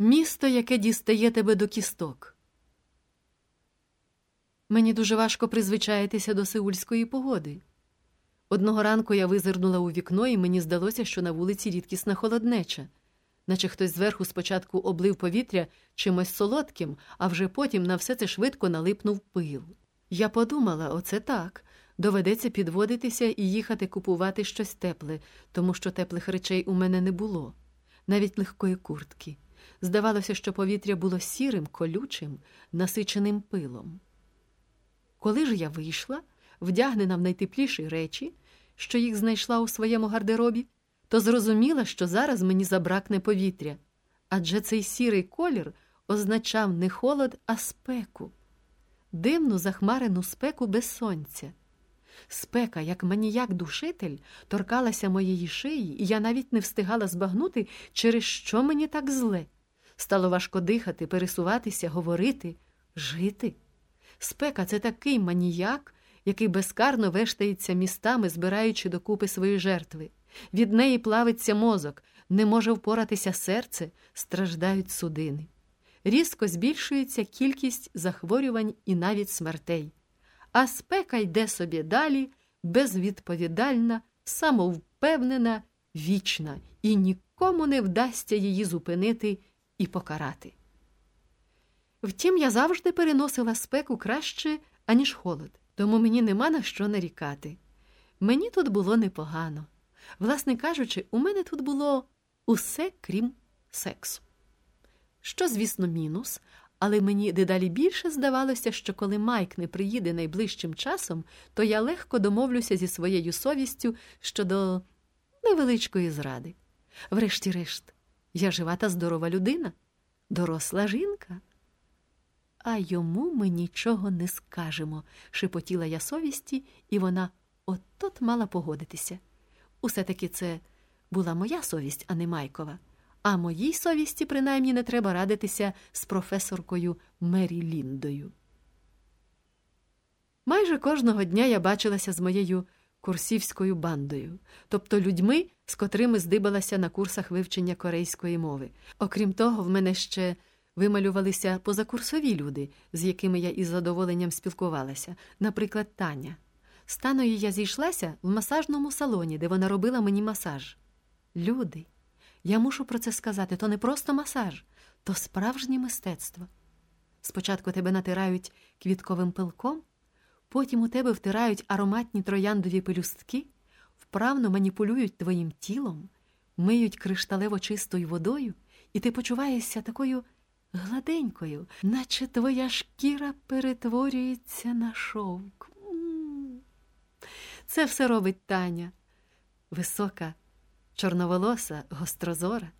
Місто, яке дістає тебе до кісток. Мені дуже важко призвичаїтися до сеульської погоди. Одного ранку я визирнула у вікно, і мені здалося, що на вулиці рідкісна холоднеча, наче хтось зверху спочатку облив повітря чимось солодким, а вже потім на все це швидко налипнув пил. Я подумала, оце так. Доведеться підводитися і їхати купувати щось тепле, тому що теплих речей у мене не було, навіть легкої куртки. Здавалося, що повітря було сірим, колючим, насиченим пилом. Коли ж я вийшла, вдягнена в найтепліші речі, що їх знайшла у своєму гардеробі, то зрозуміла, що зараз мені забракне повітря, адже цей сірий колір означав не холод, а спеку, дивну захмарену спеку без сонця. Спека, як маніяк душитель, торкалася моєї шиї, і я навіть не встигала збагнути, через що мені так зле. Стало важко дихати, пересуватися, говорити, жити. Спека це такий маніяк, який безкарно вештається містами, збираючи докупи свої жертви. Від неї плавиться мозок, не може впоратися серце, страждають судини. Різко збільшується кількість захворювань і навіть смертей. А спека йде собі далі, безвідповідальна, самовпевнена, вічна, і нікому не вдасться її зупинити і покарати. Втім, я завжди переносила спеку краще, аніж холод, тому мені нема на що нарікати. Мені тут було непогано. Власне кажучи, у мене тут було усе крім сексу. Що, звісно, мінус, але мені дедалі більше здавалося, що коли Майк не приїде найближчим часом, то я легко домовлюся зі своєю совістю щодо невеличкої зради. Врешті-решт, я жива та здорова людина, доросла жінка. А йому ми нічого не скажемо, шепотіла я совісті, і вона от-от мала погодитися. Усе таки це була моя совість, а не Майкова. А моїй совісті, принаймні, не треба радитися з професоркою Мері Ліндою. Майже кожного дня я бачилася з моєю курсівською бандою, тобто людьми, з котрими здибалася на курсах вивчення корейської мови. Окрім того, в мене ще вималювалися позакурсові люди, з якими я із задоволенням спілкувалася, наприклад, Таня. З Таною я зійшлася в масажному салоні, де вона робила мені масаж. Люди. Я мушу про це сказати то не просто масаж, то справжнє мистецтво. Спочатку тебе натирають квітковим пилком, потім у тебе втирають ароматні трояндові пелюстки, вправно маніпулюють твоїм тілом, миють кришталево чистою водою, і ти почуваєшся такою гладенькою, наче твоя шкіра перетворюється на шовк. Це все робить Таня, висока чорноволоса, гострозора.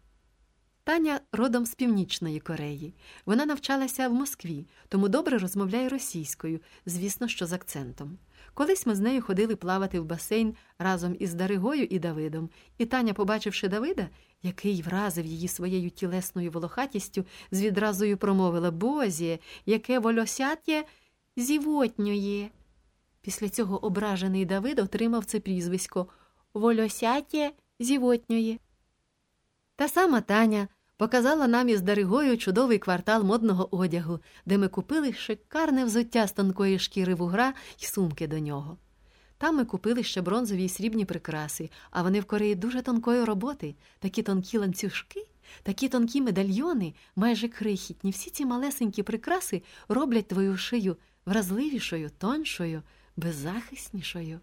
Таня родом з Північної Кореї. Вона навчалася в Москві, тому добре розмовляє російською, звісно, що з акцентом. Колись ми з нею ходили плавати в басейн разом із Даригою і Давидом, і Таня, побачивши Давида, який вразив її своєю тілесною волохатістю, з відразою промовила Бозі, яке волосятє зівотнює. Після цього ображений Давид отримав це прізвисько волосятє зівотньої. Та сама Таня показала нам із Даригою чудовий квартал модного одягу, де ми купили шикарне взуття з тонкої шкіри вугра й сумки до нього. Там ми купили ще бронзові й срібні прикраси, а вони в Кореї дуже тонкої роботи, такі тонкі ланцюжки, такі тонкі медальйони, майже крихітні. Всі ці малесенькі прикраси роблять твою шию вразливішою, тоншою, беззахиснішою.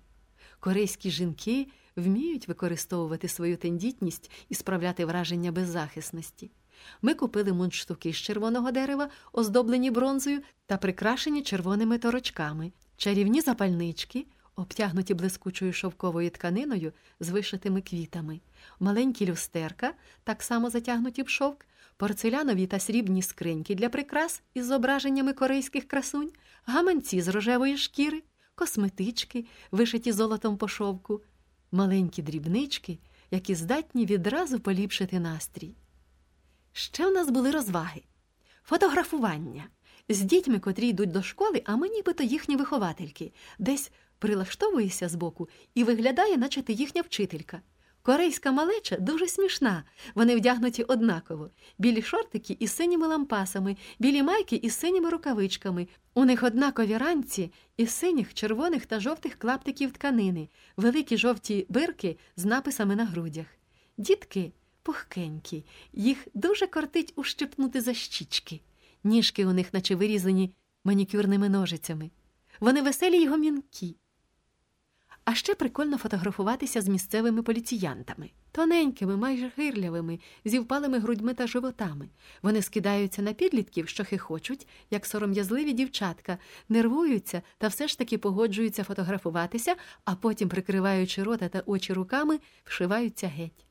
Корейські жінки вміють використовувати свою тендітність і справляти враження беззахисності. Ми купили мундштуки з червоного дерева, оздоблені бронзою та прикрашені червоними торочками, чарівні запальнички, обтягнуті блискучою шовковою тканиною з вишитими квітами, маленькі люстерка, так само затягнуті в шовк, порцелянові та срібні скриньки для прикрас із зображеннями корейських красунь, гаманці з рожевої шкіри, косметички, вишиті золотом по шовку маленькі дрібнички, які здатні відразу поліпшити настрій. Ще в нас були розваги, фотографування з дітьми, котрі йдуть до школи, а ми нібито їхні виховательки, десь прилаштовуєшся збоку і виглядає, наче ти їхня вчителька. Корейська малеча дуже смішна. Вони вдягнуті однаково: білі шортики із синіми лампасами, білі майки із синіми рукавичками. У них однакові ранці із синіх, червоних та жовтих клаптиків тканини, великі жовті бирки з написами на грудях. Дітки пухкенькі, їх дуже кортить ущипнути за щічки. Ніжки у них, наче вирізані манікюрними ножицями. Вони веселі й гомінкі. А ще прикольно фотографуватися з місцевими поліціянтами, тоненькими, майже гирлявими, зі впалими грудьми та животами. Вони скидаються на підлітків, що хихочуть, як сором'язливі дівчатка, нервуються та все ж таки погоджуються фотографуватися, а потім, прикриваючи рота та очі руками, вшиваються геть.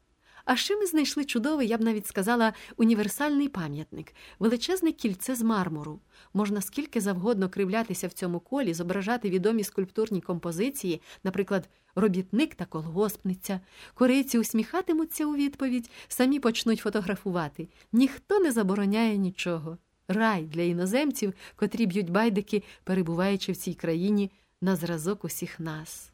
А ще ми знайшли чудовий, я б навіть сказала, універсальний пам'ятник, величезне кільце з мармуру. Можна скільки завгодно кривлятися в цьому колі, зображати відомі скульптурні композиції, наприклад, робітник та колгоспниця. Корейці усміхатимуться у відповідь, самі почнуть фотографувати. Ніхто не забороняє нічого. Рай для іноземців, котрі б'ють байдики, перебуваючи в цій країні на зразок усіх нас.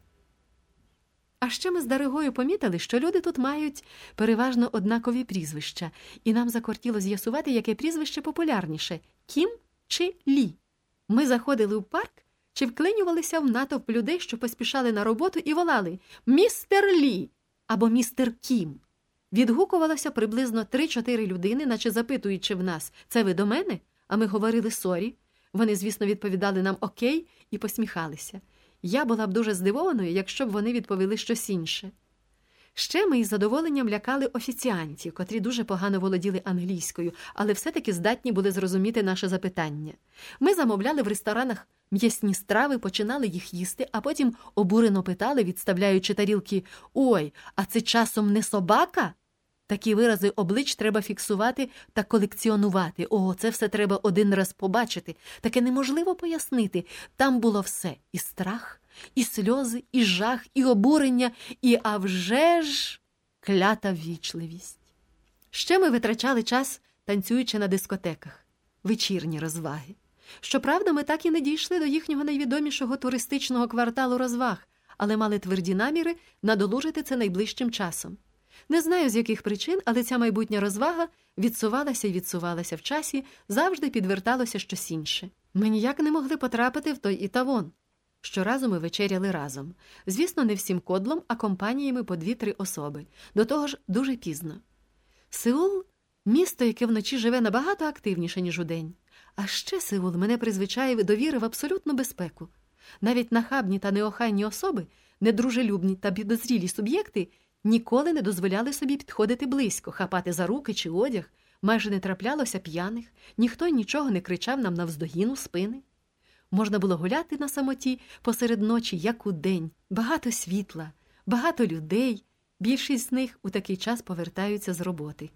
А ще ми з Даригою помітили, що люди тут мають переважно однакові прізвища, і нам закортіло з'ясувати, яке прізвище популярніше Кім чи Лі. Ми заходили в парк чи вклинювалися в натовп людей, що поспішали на роботу, і волали Містер Лі або містер Кім. Відгукувалося приблизно 3-4 людини, наче запитуючи в нас, це ви до мене? А ми говорили sorry. Вони, звісно, відповідали нам окей і посміхалися. Я була б дуже здивованою, якщо б вони відповіли щось інше. Ще ми із задоволенням лякали офіціантів, котрі дуже погано володіли англійською, але все-таки здатні були зрозуміти наше запитання. Ми замовляли в ресторанах м'ясні страви, починали їх їсти, а потім обурено питали, відставляючи тарілки Ой, а це часом не собака? Такі вирази облич треба фіксувати та колекціонувати. О, це все треба один раз побачити. Таке неможливо пояснити. Там було все і страх, і сльози, і жах, і обурення, і а вже ж клята ввічливість. Ще ми витрачали час, танцюючи на дискотеках, вечірні розваги. Щоправда, ми так і не дійшли до їхнього найвідомішого туристичного кварталу розваг, але мали тверді наміри надолужити це найближчим часом. Не знаю, з яких причин, але ця майбутня розвага відсувалася і відсувалася в часі, завжди підверталося щось інше. Ми ніяк не могли потрапити в той ітавон. Щоразу ми вечеряли разом. Звісно, не всім кодлом, а компаніями по дві-три особи. До того ж, дуже пізно. Сеул місто, яке вночі живе набагато активніше, ніж удень. А ще Сеул мене призвичає до віри в абсолютну безпеку. Навіть нахабні та неохайні особи, недружелюбні та підозрілі суб'єкти ніколи не дозволяли собі підходити близько, хапати за руки чи одяг, майже не траплялося п'яних, ніхто нічого не кричав нам навздогін у спини. Можна було гуляти на самоті посеред ночі, як у день, багато світла, багато людей. Більшість з них у такий час повертаються з роботи.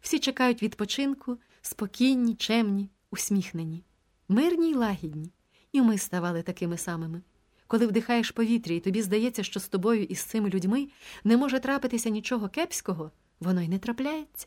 Всі чекають відпочинку, спокійні, чемні, усміхнені, мирні й лагідні. І ми ставали такими самими. Коли вдихаєш повітря, і тобі здається, що з тобою і з цими людьми не може трапитися нічого кепського, воно й не трапляється.